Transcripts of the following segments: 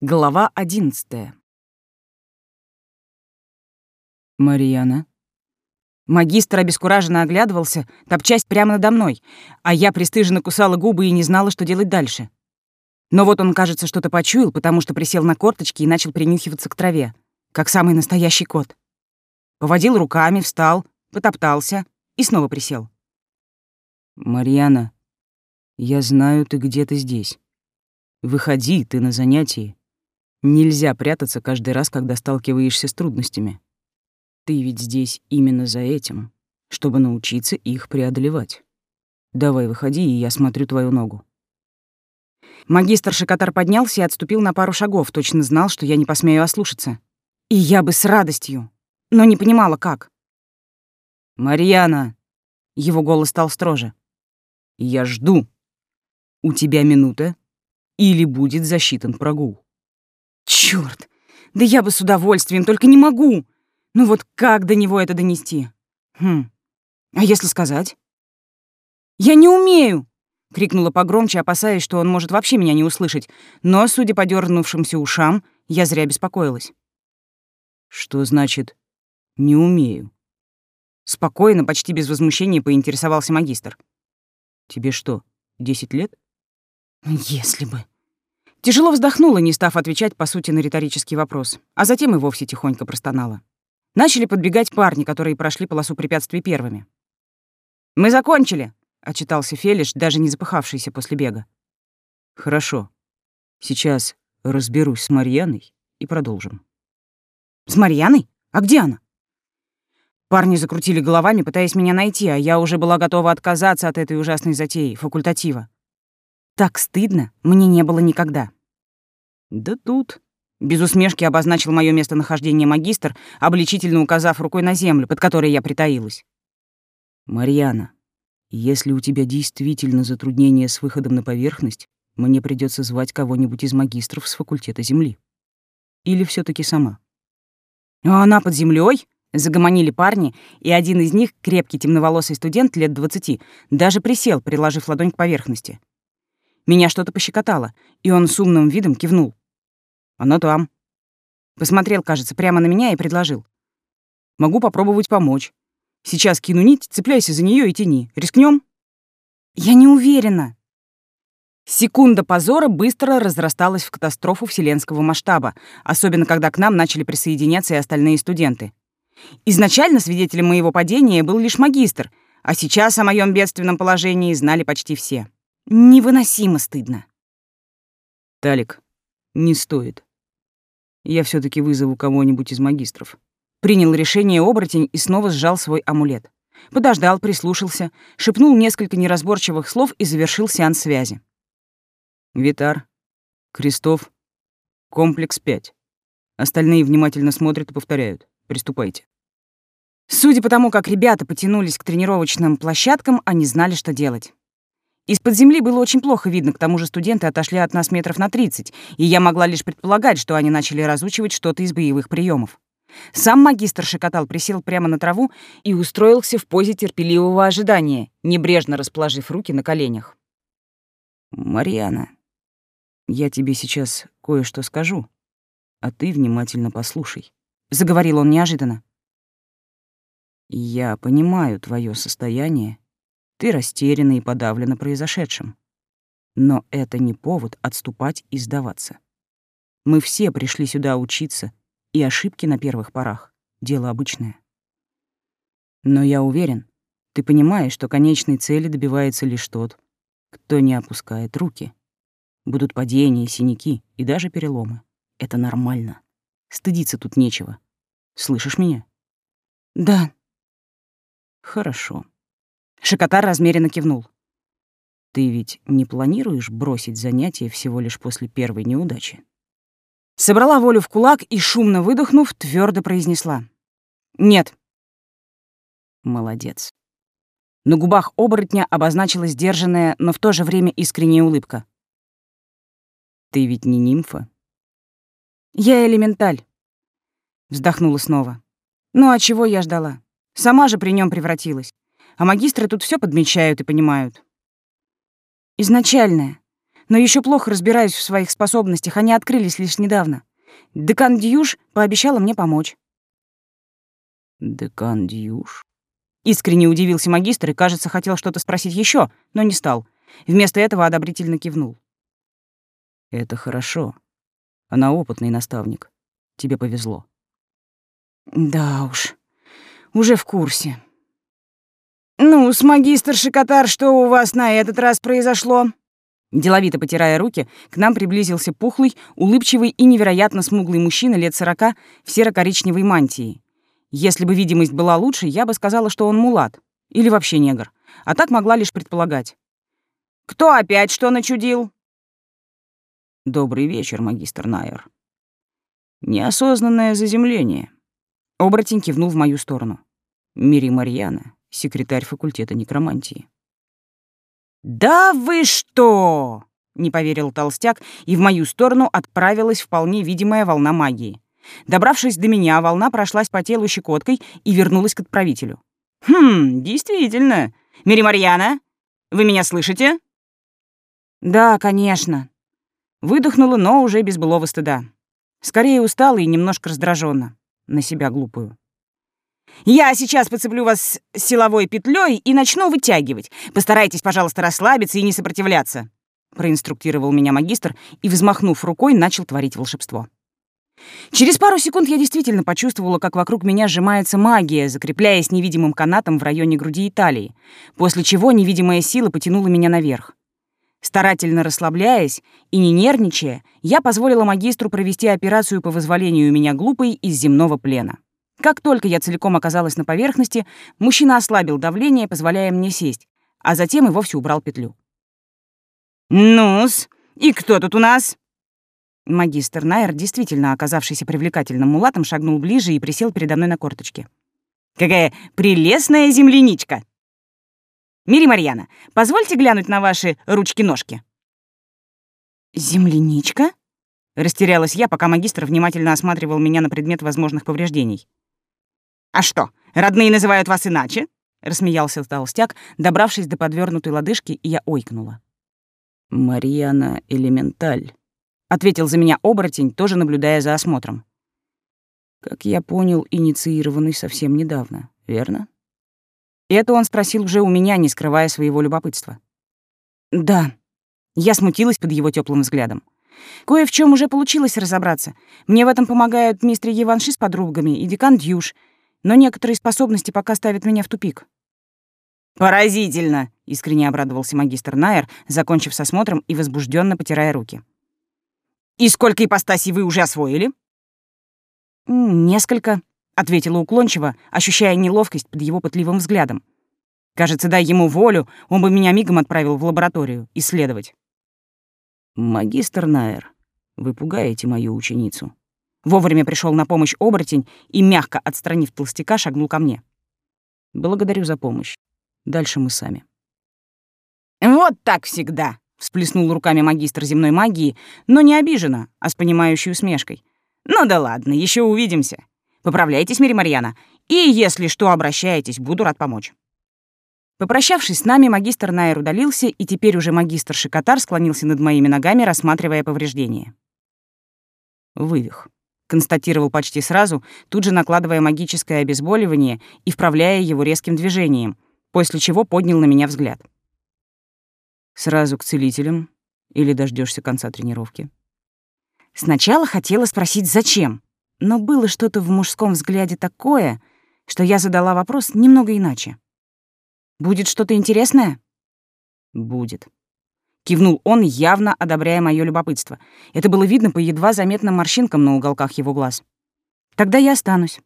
Глава одиннадцатая. «Марьяна?» Магистр обескураженно оглядывался, топчась прямо надо мной, а я пристыженно кусала губы и не знала, что делать дальше. Но вот он, кажется, что-то почуял, потому что присел на корточки и начал принюхиваться к траве, как самый настоящий кот. Поводил руками, встал, потоптался и снова присел. «Марьяна, я знаю, ты где-то здесь. Выходи, ты на занятии. Нельзя прятаться каждый раз, когда сталкиваешься с трудностями. Ты ведь здесь именно за этим, чтобы научиться их преодолевать. Давай, выходи, и я смотрю твою ногу. Магистр Шикотар поднялся и отступил на пару шагов, точно знал, что я не посмею ослушаться. И я бы с радостью, но не понимала, как. «Марьяна!» Его голос стал строже. «Я жду. У тебя минута, или будет засчитан прогул». Чёрт! Да я бы с удовольствием, только не могу. Ну вот как до него это донести? Хм. А если сказать? Я не умею, крикнула погромче, опасаясь, что он может вообще меня не услышать, но, судя по дернувшимся ушам, я зря беспокоилась. Что значит «не умею»? Спокойно, почти без возмущения поинтересовался магистр. Тебе что, десять лет? Если бы. Тяжело вздохнула, не став отвечать, по сути, на риторический вопрос, а затем и вовсе тихонько простонала. Начали подбегать парни, которые прошли полосу препятствий первыми. «Мы закончили», — отчитался Фелиш, даже не запыхавшийся после бега. «Хорошо. Сейчас разберусь с Марьяной и продолжим». «С Марьяной? А где она?» Парни закрутили головами, пытаясь меня найти, а я уже была готова отказаться от этой ужасной затеи, факультатива. Так стыдно мне не было никогда. Да тут. Без усмешки обозначил мое местонахождение магистр, обличительно указав рукой на землю, под которой я притаилась. «Марьяна, если у тебя действительно затруднения с выходом на поверхность, мне придется звать кого-нибудь из магистров с факультета Земли. Или все таки сама?» «А она под землей? Загомонили парни, и один из них, крепкий темноволосый студент лет двадцати, даже присел, приложив ладонь к поверхности. Меня что-то пощекотало, и он с умным видом кивнул. «Оно там». Посмотрел, кажется, прямо на меня и предложил. «Могу попробовать помочь. Сейчас кину нить, цепляйся за нее и тяни. Рискнем? «Я не уверена». Секунда позора быстро разрасталась в катастрофу вселенского масштаба, особенно когда к нам начали присоединяться и остальные студенты. Изначально свидетелем моего падения был лишь магистр, а сейчас о моем бедственном положении знали почти все. Невыносимо стыдно. Талик, не стоит. Я все таки вызову кого-нибудь из магистров. Принял решение оборотень и снова сжал свой амулет. Подождал, прислушался, шепнул несколько неразборчивых слов и завершил сеанс связи. Витар, Крестов, комплекс 5. Остальные внимательно смотрят и повторяют. Приступайте. Судя по тому, как ребята потянулись к тренировочным площадкам, они знали, что делать. Из-под земли было очень плохо видно, к тому же студенты отошли от нас метров на 30, и я могла лишь предполагать, что они начали разучивать что-то из боевых приемов. Сам магистр Шикотал присел прямо на траву и устроился в позе терпеливого ожидания, небрежно расположив руки на коленях. «Марьяна, я тебе сейчас кое-что скажу, а ты внимательно послушай», — заговорил он неожиданно. «Я понимаю твое состояние ты растеряна и подавлена произошедшим. Но это не повод отступать и сдаваться. Мы все пришли сюда учиться, и ошибки на первых порах — дело обычное. Но я уверен, ты понимаешь, что конечной цели добивается лишь тот, кто не опускает руки. Будут падения, синяки и даже переломы. Это нормально. Стыдиться тут нечего. Слышишь меня? Да. Хорошо. Шикотар размеренно кивнул. «Ты ведь не планируешь бросить занятия всего лишь после первой неудачи?» Собрала волю в кулак и, шумно выдохнув, твердо произнесла. «Нет». «Молодец». На губах оборотня обозначилась сдержанная, но в то же время искренняя улыбка. «Ты ведь не нимфа?» «Я элементаль», — вздохнула снова. «Ну а чего я ждала? Сама же при нем превратилась а магистры тут все подмечают и понимают. Изначальная. но еще плохо разбираюсь в своих способностях, они открылись лишь недавно. Декан Дьюш пообещала мне помочь. Декан Дьюш? Искренне удивился магистр и, кажется, хотел что-то спросить еще, но не стал. Вместо этого одобрительно кивнул. Это хорошо. Она опытный наставник. Тебе повезло. Да уж, уже в курсе. «Ну, с магистр Шикотар, что у вас на этот раз произошло?» Деловито потирая руки, к нам приблизился пухлый, улыбчивый и невероятно смуглый мужчина лет сорока в серо-коричневой мантии. Если бы видимость была лучше, я бы сказала, что он мулат. Или вообще негр. А так могла лишь предполагать. «Кто опять что начудил?» «Добрый вечер, магистр Найер». «Неосознанное заземление». Оборотень кивнул в мою сторону. «Мири Марьяна, секретарь факультета некромантии». «Да вы что!» — не поверил толстяк, и в мою сторону отправилась вполне видимая волна магии. Добравшись до меня, волна прошлась по телу щекоткой и вернулась к отправителю. «Хм, действительно. Мири Марьяна, вы меня слышите?» «Да, конечно». Выдохнула, но уже без былого стыда. Скорее устала и немножко раздраженно. На себя глупую. «Я сейчас подцеплю вас силовой петлей и начну вытягивать. Постарайтесь, пожалуйста, расслабиться и не сопротивляться», — проинструктировал меня магистр и, взмахнув рукой, начал творить волшебство. Через пару секунд я действительно почувствовала, как вокруг меня сжимается магия, закрепляясь невидимым канатом в районе груди и талии, после чего невидимая сила потянула меня наверх. Старательно расслабляясь и не нервничая, я позволила магистру провести операцию по вызволению меня глупой из земного плена. Как только я целиком оказалась на поверхности, мужчина ослабил давление, позволяя мне сесть, а затем и вовсе убрал петлю. «Ну-с, и кто тут у нас?» Магистр Найер, действительно оказавшийся привлекательным мулатом, шагнул ближе и присел передо мной на корточке. «Какая прелестная земляничка!» «Мири Марьяна, позвольте глянуть на ваши ручки-ножки». «Земляничка?» — растерялась я, пока магистр внимательно осматривал меня на предмет возможных повреждений. «А что, родные называют вас иначе?» — рассмеялся толстяк, добравшись до подвернутой лодыжки, и я ойкнула. «Марьяна Элементаль», — ответил за меня оборотень, тоже наблюдая за осмотром. «Как я понял, инициированный совсем недавно, верно?» Это он спросил уже у меня, не скрывая своего любопытства. «Да». Я смутилась под его теплым взглядом. Кое в чем уже получилось разобраться. Мне в этом помогают мистер Еванши с подругами и декан Дьюш, но некоторые способности пока ставят меня в тупик. «Поразительно!» — искренне обрадовался магистр Найер, закончив с осмотром и возбужденно потирая руки. «И сколько ипостасей вы уже освоили?» «Несколько», — ответила уклончиво, ощущая неловкость под его пытливым взглядом. «Кажется, дай ему волю, он бы меня мигом отправил в лабораторию исследовать». «Магистр Найер, вы пугаете мою ученицу», Вовремя пришел на помощь оборотень и, мягко отстранив толстяка, шагнул ко мне. «Благодарю за помощь. Дальше мы сами». «Вот так всегда!» — всплеснул руками магистр земной магии, но не обиженно, а с понимающей усмешкой. «Ну да ладно, еще увидимся. Поправляйтесь, Мири Марьяна, и, если что, обращайтесь, буду рад помочь». Попрощавшись с нами, магистр Найер удалился, и теперь уже магистр Шикотар склонился над моими ногами, рассматривая повреждения. Вывих констатировал почти сразу, тут же накладывая магическое обезболивание и вправляя его резким движением, после чего поднял на меня взгляд. «Сразу к целителям или дождешься конца тренировки?» Сначала хотела спросить, зачем, но было что-то в мужском взгляде такое, что я задала вопрос немного иначе. «Будет что-то интересное?» «Будет», Кивнул он, явно одобряя мое любопытство. Это было видно по едва заметным морщинкам на уголках его глаз. Тогда я останусь.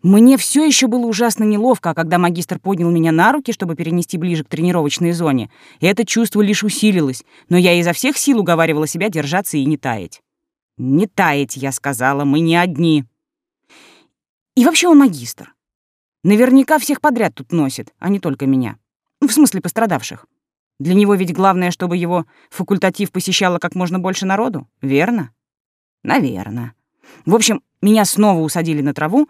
Мне все еще было ужасно неловко, а когда магистр поднял меня на руки, чтобы перенести ближе к тренировочной зоне, это чувство лишь усилилось, но я изо всех сил уговаривала себя держаться и не таять. «Не таять», — я сказала, — «мы не одни». И вообще он магистр. Наверняка всех подряд тут носит, а не только меня. В смысле пострадавших. Для него ведь главное, чтобы его факультатив посещало как можно больше народу, верно? Наверно. В общем, меня снова усадили на траву,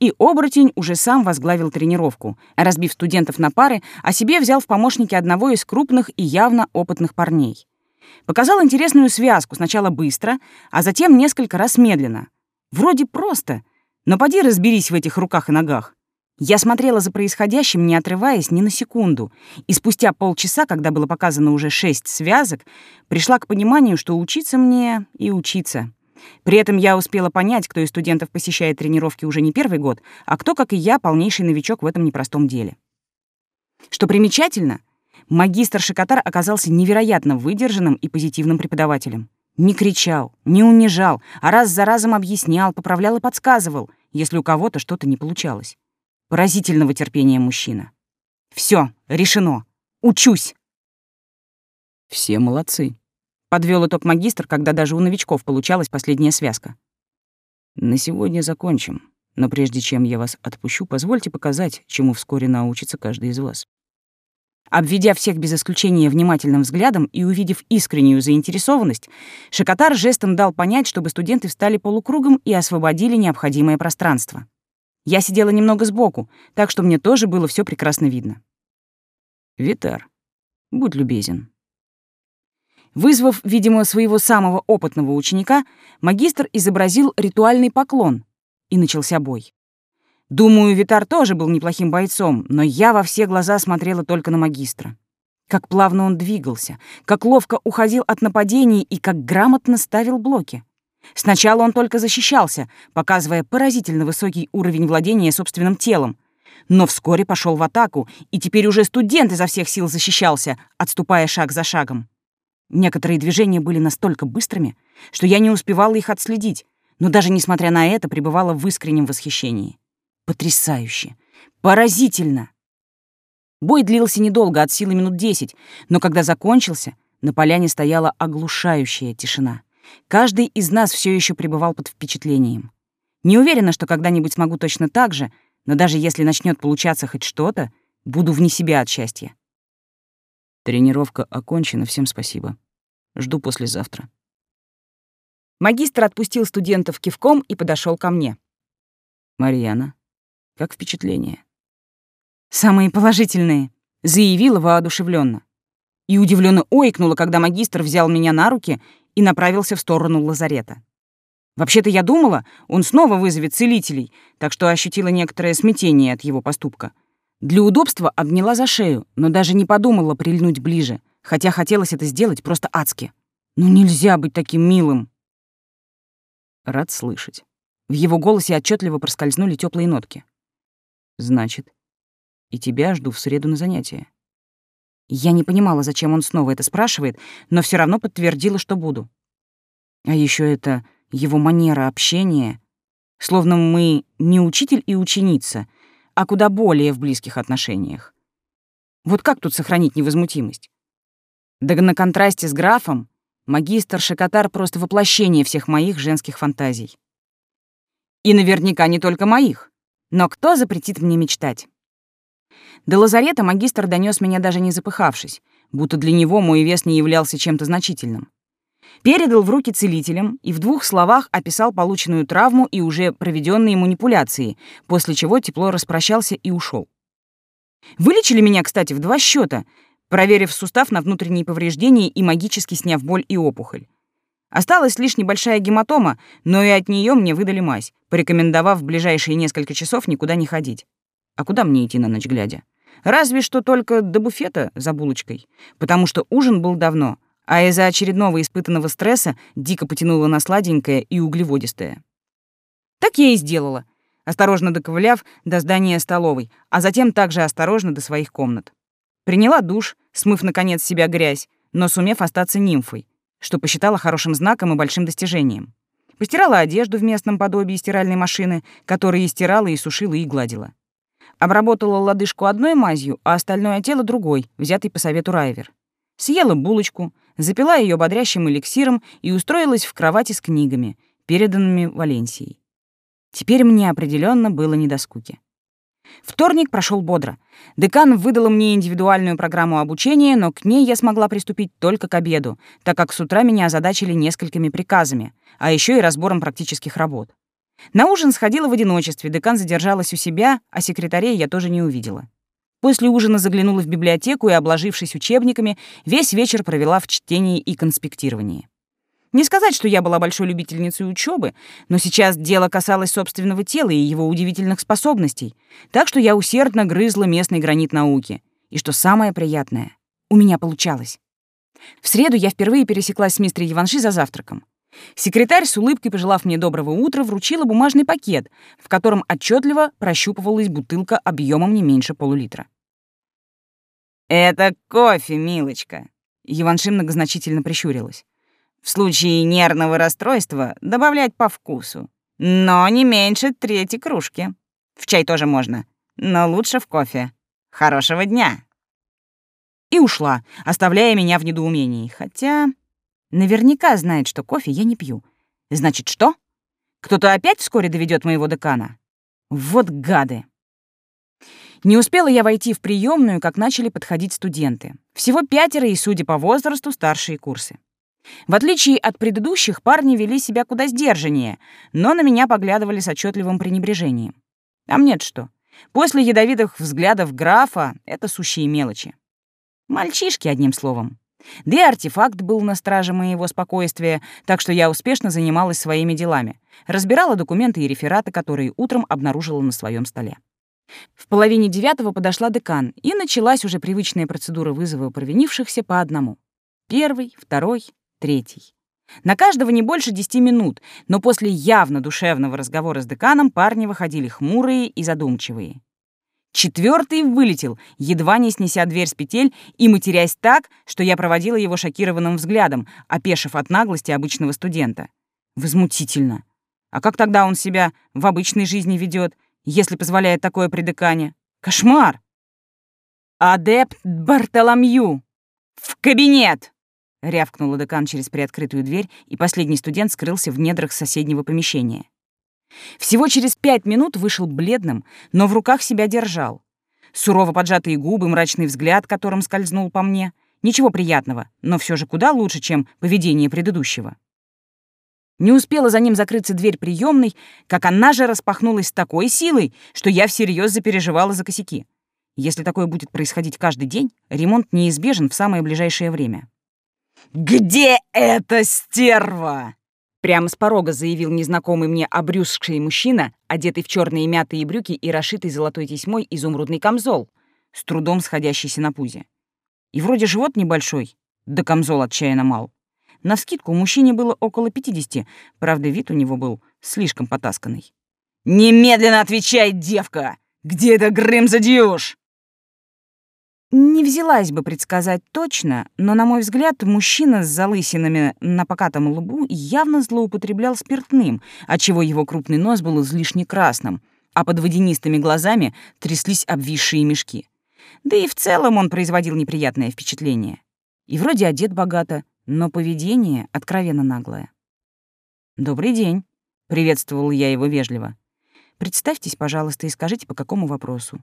и оборотень уже сам возглавил тренировку, разбив студентов на пары, а себе взял в помощники одного из крупных и явно опытных парней. Показал интересную связку, сначала быстро, а затем несколько раз медленно. Вроде просто, но поди разберись в этих руках и ногах. Я смотрела за происходящим, не отрываясь ни на секунду, и спустя полчаса, когда было показано уже шесть связок, пришла к пониманию, что учиться мне и учиться. При этом я успела понять, кто из студентов посещает тренировки уже не первый год, а кто, как и я, полнейший новичок в этом непростом деле. Что примечательно, Магистр Шикотар оказался невероятно выдержанным и позитивным преподавателем. Не кричал, не унижал, а раз за разом объяснял, поправлял и подсказывал, если у кого-то что-то не получалось. Поразительного терпения мужчина. Все, решено. Учусь. Все молодцы. Подвел итог магистр, когда даже у новичков получалась последняя связка. На сегодня закончим. Но прежде чем я вас отпущу, позвольте показать, чему вскоре научится каждый из вас. Обведя всех без исключения внимательным взглядом и увидев искреннюю заинтересованность, Шакатар жестом дал понять, чтобы студенты встали полукругом и освободили необходимое пространство. Я сидела немного сбоку, так что мне тоже было все прекрасно видно. «Витар, будь любезен». Вызвав, видимо, своего самого опытного ученика, магистр изобразил ритуальный поклон, и начался бой. Думаю, Витар тоже был неплохим бойцом, но я во все глаза смотрела только на магистра. Как плавно он двигался, как ловко уходил от нападений и как грамотно ставил блоки. Сначала он только защищался, показывая поразительно высокий уровень владения собственным телом, но вскоре пошел в атаку, и теперь уже студент изо всех сил защищался, отступая шаг за шагом. Некоторые движения были настолько быстрыми, что я не успевала их отследить, но даже несмотря на это пребывала в искреннем восхищении. Потрясающе! Поразительно! Бой длился недолго, от силы минут десять, но когда закончился, на поляне стояла оглушающая тишина. Каждый из нас все еще пребывал под впечатлением. Не уверена, что когда-нибудь смогу точно так же, но даже если начнет получаться хоть что-то, буду вне себя от счастья. Тренировка окончена, всем спасибо. Жду послезавтра. Магистр отпустил студентов кивком и подошел ко мне. Марьяна, как впечатление? Самые положительные, заявила воодушевленно. И удивленно ойкнула, когда магистр взял меня на руки и направился в сторону лазарета. Вообще-то я думала, он снова вызовет целителей, так что ощутила некоторое смятение от его поступка. Для удобства обняла за шею, но даже не подумала прильнуть ближе, хотя хотелось это сделать просто адски. Ну нельзя быть таким милым. Рад слышать. В его голосе отчетливо проскользнули теплые нотки. Значит, и тебя жду в среду на занятия. Я не понимала, зачем он снова это спрашивает, но все равно подтвердила, что буду. А еще это его манера общения, словно мы не учитель и ученица, а куда более в близких отношениях. Вот как тут сохранить невозмутимость? Да на контрасте с графом магистр Шакатар просто воплощение всех моих женских фантазий. И наверняка не только моих. Но кто запретит мне мечтать? До лазарета магистр донес меня даже не запыхавшись, будто для него мой вес не являлся чем-то значительным. Передал в руки целителям и в двух словах описал полученную травму и уже проведенные манипуляции, после чего тепло распрощался и ушел. Вылечили меня, кстати, в два счета, проверив сустав на внутренние повреждения и магически сняв боль и опухоль. Осталась лишь небольшая гематома, но и от нее мне выдали мазь, порекомендовав в ближайшие несколько часов никуда не ходить. А куда мне идти на ночь глядя? Разве что только до буфета за булочкой, потому что ужин был давно, а из-за очередного испытанного стресса дико потянуло на сладенькое и углеводистое. Так я и сделала, осторожно доковыляв до здания столовой, а затем также осторожно до своих комнат. Приняла душ, смыв, наконец, себя грязь, но сумев остаться нимфой, что посчитала хорошим знаком и большим достижением. Постирала одежду в местном подобии стиральной машины, которая и стирала, и сушила, и гладила. Обработала лодыжку одной мазью, а остальное тело другой, взятой по совету Райвер. Съела булочку, запила ее бодрящим эликсиром и устроилась в кровати с книгами, переданными Валенсией. Теперь мне определенно было не до скуки. Вторник прошел бодро. Декан выдала мне индивидуальную программу обучения, но к ней я смогла приступить только к обеду, так как с утра меня озадачили несколькими приказами, а еще и разбором практических работ. На ужин сходила в одиночестве, декан задержалась у себя, а секретарей я тоже не увидела. После ужина заглянула в библиотеку и, обложившись учебниками, весь вечер провела в чтении и конспектировании. Не сказать, что я была большой любительницей учебы, но сейчас дело касалось собственного тела и его удивительных способностей, так что я усердно грызла местный гранит науки. И что самое приятное, у меня получалось. В среду я впервые пересеклась с мистером Еванши за завтраком. Секретарь, с улыбкой пожелав мне доброго утра, вручила бумажный пакет, в котором отчетливо прощупывалась бутылка объемом не меньше полулитра. «Это кофе, милочка», — Еванши многозначительно прищурилась. В случае нервного расстройства добавлять по вкусу, но не меньше третьей кружки. В чай тоже можно, но лучше в кофе. Хорошего дня. И ушла, оставляя меня в недоумении, хотя наверняка знает, что кофе я не пью. Значит, что? Кто-то опять вскоре доведет моего декана? Вот гады. Не успела я войти в приемную, как начали подходить студенты. Всего пятеро и, судя по возрасту, старшие курсы. В отличие от предыдущих, парни вели себя куда сдержаннее, но на меня поглядывали с отчетливым пренебрежением. А мне что? После ядовитых взглядов графа это сущие мелочи. Мальчишки, одним словом. Да и артефакт был на страже моего спокойствия, так что я успешно занималась своими делами. Разбирала документы и рефераты, которые утром обнаружила на своем столе. В половине девятого подошла декан, и началась уже привычная процедура вызова провинившихся по одному. Первый, второй, третий. На каждого не больше десяти минут, но после явно душевного разговора с деканом парни выходили хмурые и задумчивые. Четвертый вылетел, едва не снеся дверь с петель и матерясь так, что я проводила его шокированным взглядом, опешив от наглости обычного студента. Возмутительно. А как тогда он себя в обычной жизни ведет, если позволяет такое при декане? Кошмар! «Адепт Бартоломью! В кабинет!» — рявкнула декан через приоткрытую дверь, и последний студент скрылся в недрах соседнего помещения. Всего через пять минут вышел бледным, но в руках себя держал. Сурово поджатые губы, мрачный взгляд, которым скользнул по мне. Ничего приятного, но все же куда лучше, чем поведение предыдущего. Не успела за ним закрыться дверь приемной, как она же распахнулась с такой силой, что я всерьез запереживала за косяки. Если такое будет происходить каждый день, ремонт неизбежен в самое ближайшее время. «Где эта стерва?» Прямо с порога заявил незнакомый мне обрюзгший мужчина, одетый в черные мятые брюки и расшитый золотой тесьмой изумрудный камзол, с трудом сходящийся на пузе. И вроде живот небольшой, да камзол отчаянно мал. Навскидку мужчине было около пятидесяти, правда, вид у него был слишком потасканный. «Немедленно отвечай, девка! Где это Грым Задюш?» Не взялась бы предсказать точно, но, на мой взгляд, мужчина с залысинами на покатом лбу явно злоупотреблял спиртным, отчего его крупный нос был излишне красным, а под водянистыми глазами тряслись обвисшие мешки. Да и в целом он производил неприятное впечатление. И вроде одет богато, но поведение откровенно наглое. «Добрый день», — приветствовал я его вежливо. «Представьтесь, пожалуйста, и скажите, по какому вопросу».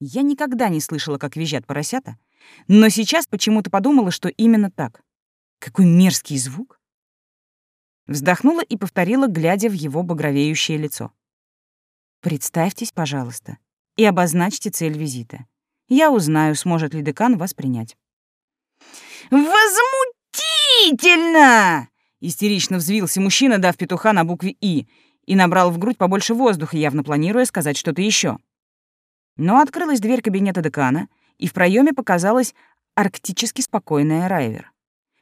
Я никогда не слышала, как визжат поросята, но сейчас почему-то подумала, что именно так. Какой мерзкий звук. Вздохнула и повторила, глядя в его багровеющее лицо. «Представьтесь, пожалуйста, и обозначьте цель визита. Я узнаю, сможет ли декан вас принять». «Возмутительно!» — истерично взвился мужчина, дав петуха на букве «И», и набрал в грудь побольше воздуха, явно планируя сказать что-то еще. Но открылась дверь кабинета декана, и в проеме показалась арктически спокойная Райвер.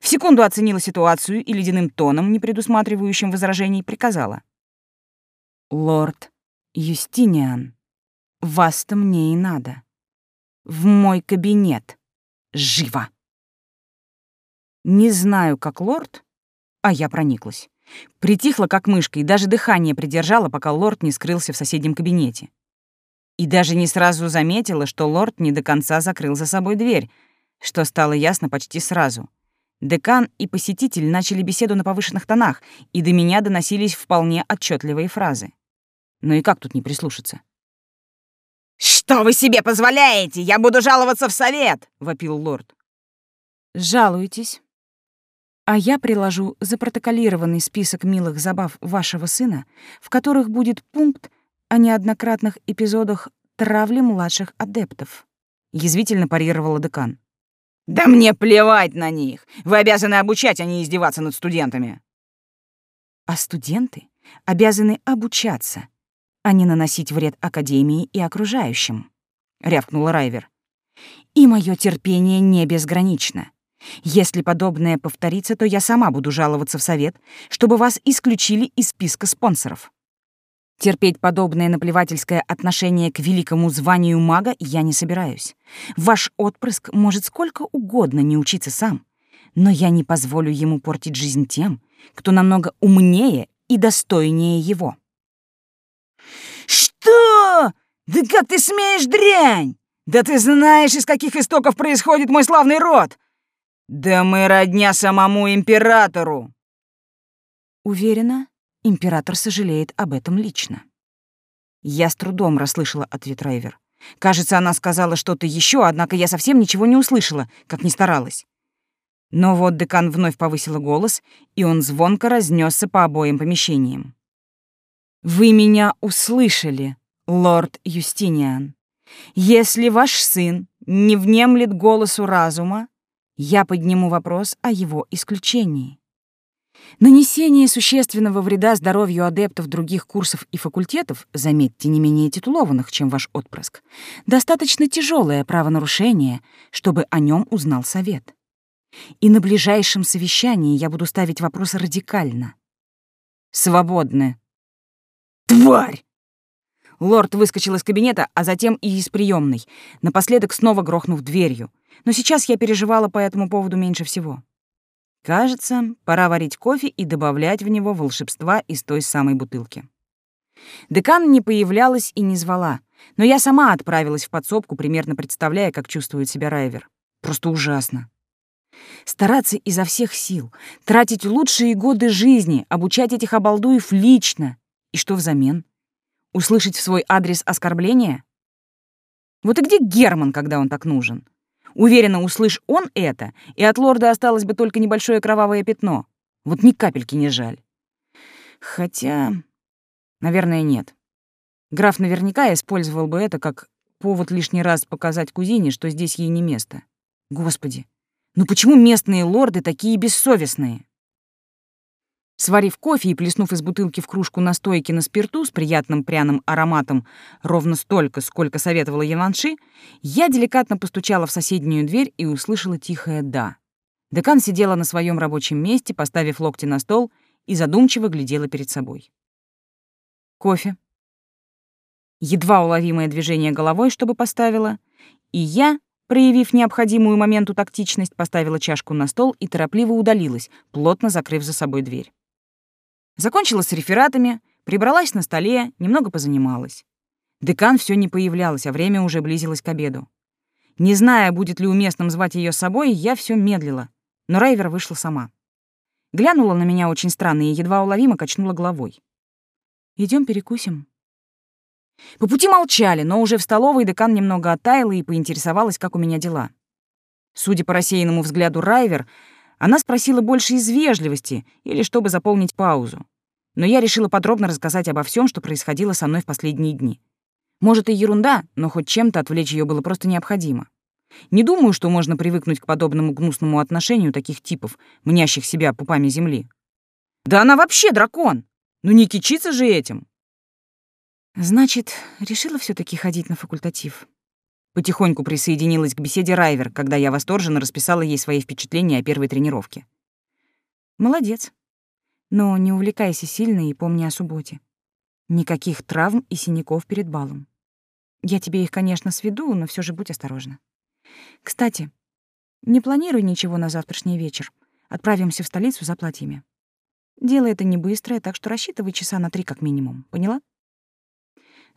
В секунду оценила ситуацию и ледяным тоном, не предусматривающим возражений, приказала. «Лорд Юстиниан, вас-то мне и надо. В мой кабинет. Живо!» Не знаю, как лорд, а я прониклась. Притихла, как мышка, и даже дыхание придержала, пока лорд не скрылся в соседнем кабинете. И даже не сразу заметила, что лорд не до конца закрыл за собой дверь, что стало ясно почти сразу. Декан и посетитель начали беседу на повышенных тонах, и до меня доносились вполне отчетливые фразы. Ну и как тут не прислушаться? «Что вы себе позволяете? Я буду жаловаться в совет!» — вопил лорд. «Жалуйтесь. А я приложу запротоколированный список милых забав вашего сына, в которых будет пункт о неоднократных эпизодах травли младших адептов. Язвительно парировала декан. «Да мне плевать на них! Вы обязаны обучать, а не издеваться над студентами!» А студенты обязаны обучаться, а не наносить вред Академии и окружающим», — рявкнула Райвер. «И мое терпение не безгранично. Если подобное повторится, то я сама буду жаловаться в совет, чтобы вас исключили из списка спонсоров. Терпеть подобное наплевательское отношение к великому званию мага я не собираюсь. Ваш отпрыск может сколько угодно не учиться сам, но я не позволю ему портить жизнь тем, кто намного умнее и достойнее его. «Что? Да как ты смеешь, дрянь? Да ты знаешь, из каких истоков происходит мой славный род! Да мы родня самому императору!» Уверена, император сожалеет об этом лично. Я с трудом расслышала ответ Рейвер. Кажется, она сказала что-то еще, однако я совсем ничего не услышала, как ни старалась. Но вот декан вновь повысила голос, и он звонко разнесся по обоим помещениям. «Вы меня услышали, лорд Юстиниан. Если ваш сын не внемлет голосу разума, я подниму вопрос о его исключении. Нанесение существенного вреда здоровью адептов других курсов и факультетов, заметьте, не менее титулованных, чем ваш отпрыск, достаточно тяжелое правонарушение, чтобы о нем узнал совет. И на ближайшем совещании я буду ставить вопрос радикально. Свободны. Тварь! Лорд выскочил из кабинета, а затем и из приемной, напоследок снова грохнув дверью. Но сейчас я переживала по этому поводу меньше всего. Кажется, пора варить кофе и добавлять в него волшебства из той самой бутылки. Декан не появлялась и не звала, но я сама отправилась в подсобку, примерно представляя, как чувствует себя Райвер. Просто ужасно. Стараться изо всех сил, тратить лучшие годы жизни, обучать этих обалдуев лично. И что взамен? Услышать в свой адрес оскорбление? Вот и где Герман, когда он так нужен? Уверена, услышь он это, и от лорда осталось бы только небольшое кровавое пятно. Вот ни капельки не жаль. Хотя, наверное, нет. Граф наверняка использовал бы это как повод лишний раз показать кузине, что здесь ей не место. Господи, ну почему местные лорды такие бессовестные? Сварив кофе и плеснув из бутылки в кружку настойки на спирту с приятным пряным ароматом ровно столько, сколько советовала Яванши, я деликатно постучала в соседнюю дверь и услышала тихое «да». Декан сидела на своем рабочем месте, поставив локти на стол, и задумчиво глядела перед собой. Кофе. Едва уловимое движение головой, чтобы поставила, и я, Проявив необходимую моменту тактичность, поставила чашку на стол и торопливо удалилась, плотно закрыв за собой дверь. Закончила с рефератами, прибралась на столе, немного позанималась. Декан все не появлялась, а время уже близилось к обеду. Не зная, будет ли уместным звать ее с собой, я все медлила, но Райвер вышла сама. Глянула на меня очень странно и едва уловимо качнула головой. Идем перекусим», по пути молчали, но уже в столовой декан немного оттаяла и поинтересовалась, как у меня дела. Судя по рассеянному взгляду Райвер, она спросила больше из вежливости или чтобы заполнить паузу. Но я решила подробно рассказать обо всем, что происходило со мной в последние дни. Может, и ерунда, но хоть чем-то отвлечь ее было просто необходимо. Не думаю, что можно привыкнуть к подобному гнусному отношению таких типов, мнящих себя пупами земли. Да она вообще дракон! Ну не кичится же этим! Значит, решила все таки ходить на факультатив. Потихоньку присоединилась к беседе Райвер, когда я восторженно расписала ей свои впечатления о первой тренировке. Молодец. Но не увлекайся сильно и помни о субботе. Никаких травм и синяков перед балом. Я тебе их, конечно, сведу, но все же будь осторожна. Кстати, не планируй ничего на завтрашний вечер. Отправимся в столицу за платьями. Дело это не быстрое, так что рассчитывай часа на три как минимум. Поняла?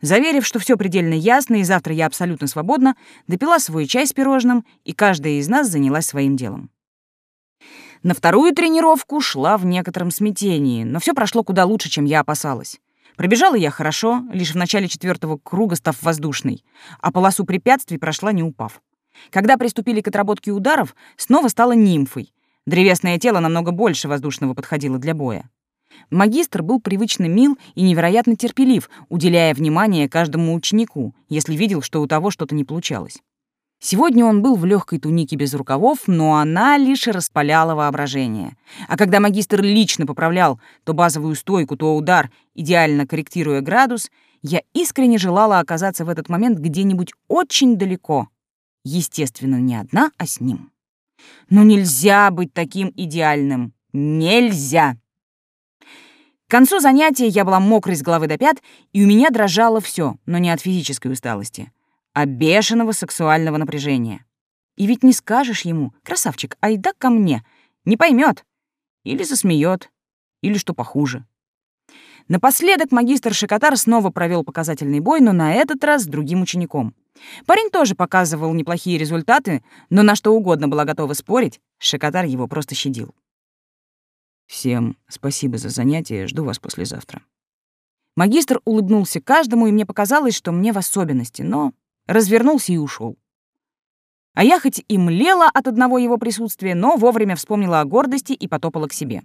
Заверив, что все предельно ясно и завтра я абсолютно свободна, допила свой чай с пирожным, и каждая из нас занялась своим делом. На вторую тренировку шла в некотором смятении, но все прошло куда лучше, чем я опасалась. Пробежала я хорошо, лишь в начале четвертого круга став воздушной, а полосу препятствий прошла не упав. Когда приступили к отработке ударов, снова стала нимфой. Древесное тело намного больше воздушного подходило для боя. Магистр был привычно мил и невероятно терпелив, уделяя внимание каждому ученику, если видел, что у того что-то не получалось. Сегодня он был в легкой тунике без рукавов, но она лишь распаляла воображение. А когда магистр лично поправлял то базовую стойку, то удар, идеально корректируя градус, я искренне желала оказаться в этот момент где-нибудь очень далеко. Естественно, не одна, а с ним. Но нельзя быть таким идеальным. Нельзя! К концу занятия я была мокрой с головы до пят, и у меня дрожало все, но не от физической усталости, а бешеного сексуального напряжения. И ведь не скажешь ему, красавчик, айда ко мне, не поймет, или засмеет, или что похуже. Напоследок магистр Шикотар снова провел показательный бой, но на этот раз с другим учеником. Парень тоже показывал неплохие результаты, но на что угодно была готова спорить, Шикотар его просто щадил. Всем спасибо за занятие, жду вас послезавтра. Магистр улыбнулся каждому, и мне показалось, что мне в особенности, но развернулся и ушел. А я хоть и млела от одного его присутствия, но вовремя вспомнила о гордости и потопала к себе.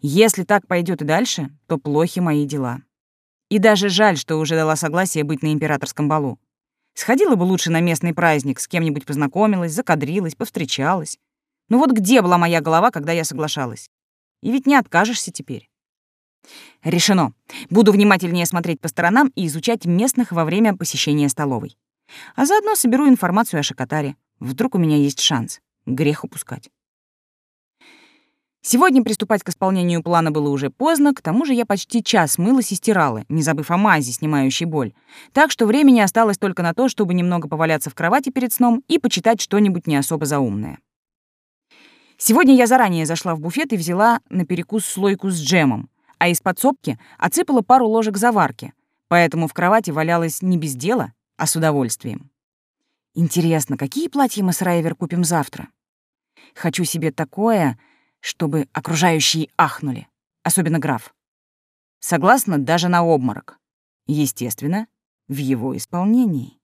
Если так пойдет и дальше, то плохи мои дела. И даже жаль, что уже дала согласие быть на императорском балу. Сходила бы лучше на местный праздник, с кем-нибудь познакомилась, закадрилась, повстречалась. Ну вот где была моя голова, когда я соглашалась? И ведь не откажешься теперь. Решено. Буду внимательнее смотреть по сторонам и изучать местных во время посещения столовой. А заодно соберу информацию о Шакатаре. Вдруг у меня есть шанс. Грех упускать. Сегодня приступать к исполнению плана было уже поздно, к тому же я почти час мылась и стирала, не забыв о мази, снимающей боль. Так что времени осталось только на то, чтобы немного поваляться в кровати перед сном и почитать что-нибудь не особо заумное. Сегодня я заранее зашла в буфет и взяла на перекус слойку с джемом, а из подсобки отсыпала пару ложек заварки, поэтому в кровати валялась не без дела, а с удовольствием. Интересно, какие платья мы с Райвер купим завтра? Хочу себе такое, чтобы окружающие ахнули, особенно граф. Согласна даже на обморок. Естественно, в его исполнении.